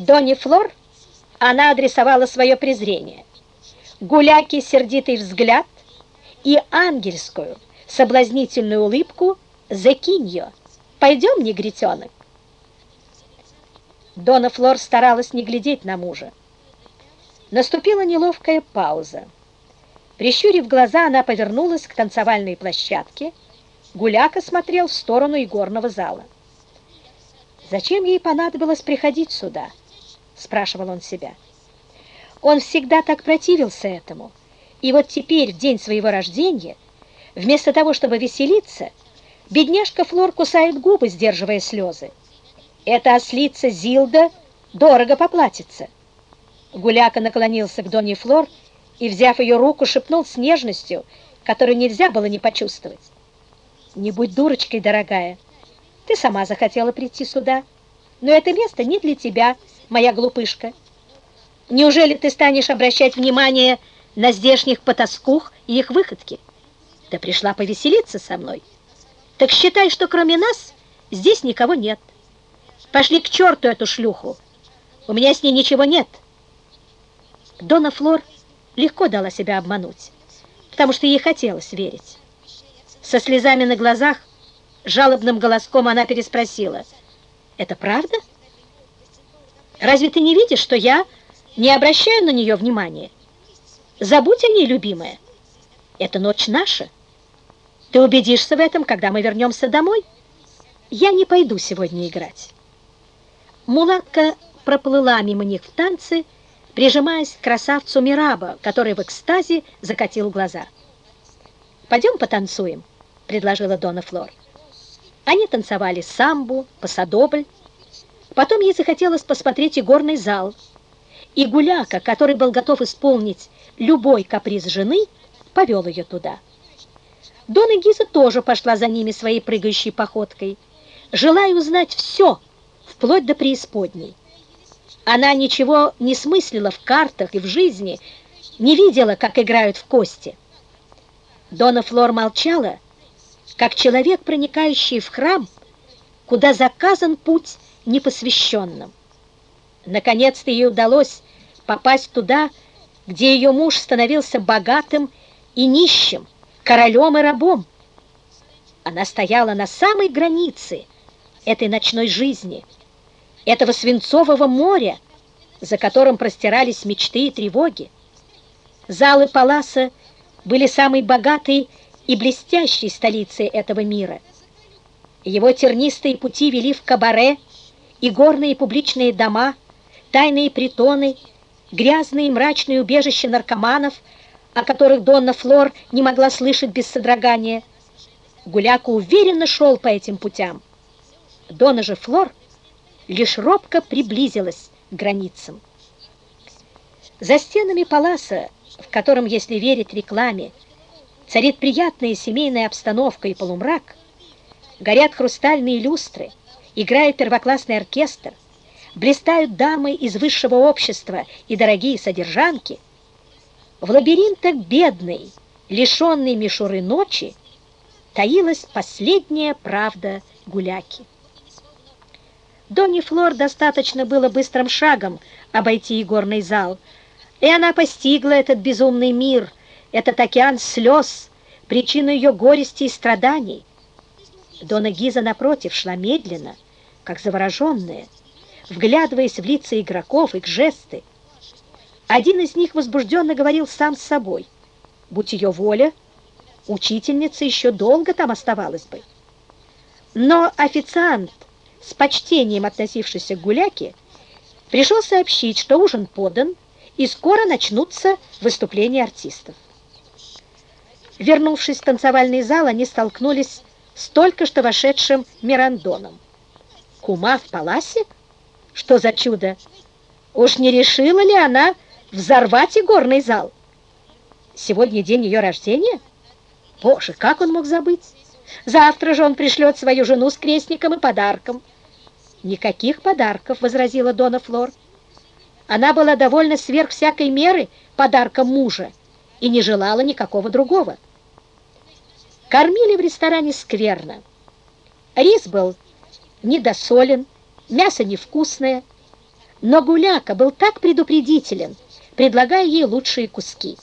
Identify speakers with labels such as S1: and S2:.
S1: Донни Флор она адресовала свое презрение. Гуляки сердитый взгляд и ангельскую соблазнительную улыбку «Закинь ее! Пойдем, негритенок!» Дона Флор старалась не глядеть на мужа. Наступила неловкая пауза. Прищурив глаза, она повернулась к танцевальной площадке. Гуляка смотрел в сторону игорного зала. «Зачем ей понадобилось приходить сюда?» — спрашивал он себя. Он всегда так противился этому. И вот теперь, в день своего рождения, вместо того, чтобы веселиться, бедняжка Флор кусает губы, сдерживая слезы. Эта ослица Зилда дорого поплатится. Гуляка наклонился к Донни Флор и, взяв ее руку, шепнул с нежностью, которую нельзя было не почувствовать. «Не будь дурочкой, дорогая. Ты сама захотела прийти сюда. Но это место не для тебя, моя глупышка. Неужели ты станешь обращать внимание на здешних потаскух и их выходки? Ты пришла повеселиться со мной. Так считай, что кроме нас здесь никого нет. Пошли к черту эту шлюху. У меня с ней ничего нет. Дона Флор легко дала себя обмануть, потому что ей хотелось верить. Со слезами на глазах, жалобным голоском она переспросила. «Это правда? Разве ты не видишь, что я не обращаю на нее внимания? Забудь о ней, любимая. Это ночь наша. Ты убедишься в этом, когда мы вернемся домой. Я не пойду сегодня играть». Мулатка проплыла мимо них в танце, прижимаясь к красавцу Мираба, который в экстазе закатил глаза. «Пойдем потанцуем», — предложила Дона Флор. Они танцевали самбу, пасадобль. Потом ей захотелось посмотреть и горный зал. И Гуляка, который был готов исполнить любой каприз жены, повел ее туда. Дона Гиза тоже пошла за ними своей прыгающей походкой, желая узнать все, вплоть до преисподней. Она ничего не смыслила в картах и в жизни, не видела, как играют в кости. Дона Флор молчала, как человек, проникающий в храм, куда заказан путь непосвященным. Наконец-то ей удалось попасть туда, где ее муж становился богатым и нищим, королем и рабом. Она стояла на самой границе этой ночной жизни – этого свинцового моря, за которым простирались мечты и тревоги. Залы Паласа были самой богатой и блестящей столицей этого мира. Его тернистые пути вели в кабаре, и горные публичные дома, тайные притоны, грязные и мрачные убежища наркоманов, о которых Донна Флор не могла слышать без содрогания. Гуляка уверенно шел по этим путям. Дона же Флор лишь робко приблизилась к границам. За стенами паласа, в котором, если верить рекламе, царит приятная семейная обстановка и полумрак, горят хрустальные люстры, играет первоклассный оркестр, блистают дамы из высшего общества и дорогие содержанки, в лабиринтах бедной, лишенной мишуры ночи, таилась последняя правда гуляки. Донни Флор достаточно было быстрым шагом обойти игорный зал, и она постигла этот безумный мир, этот океан слез, причину ее горести и страданий. Дона Гиза, напротив, шла медленно, как завороженная, вглядываясь в лица игроков, их жесты. Один из них возбужденно говорил сам с собой. Будь ее воля, учительница еще долго там оставалась бы. Но официант с почтением относившийся к гуляке, пришел сообщить, что ужин подан, и скоро начнутся выступления артистов. Вернувшись в танцевальный зал, они столкнулись с только что вошедшим Мирандоном. Кума в паласе? Что за чудо? Уж не решила ли она взорвать игорный зал? Сегодня день ее рождения? Боже, как он мог забыть? Завтра же он пришлет свою жену с крестником и подарком. «Никаких подарков», — возразила Дона Флор. Она была довольна сверх всякой меры подарком мужа и не желала никакого другого. Кормили в ресторане скверно. Рис был недосолен, мясо невкусное, Но Гуляка был так предупредителен, предлагая ей лучшие куски.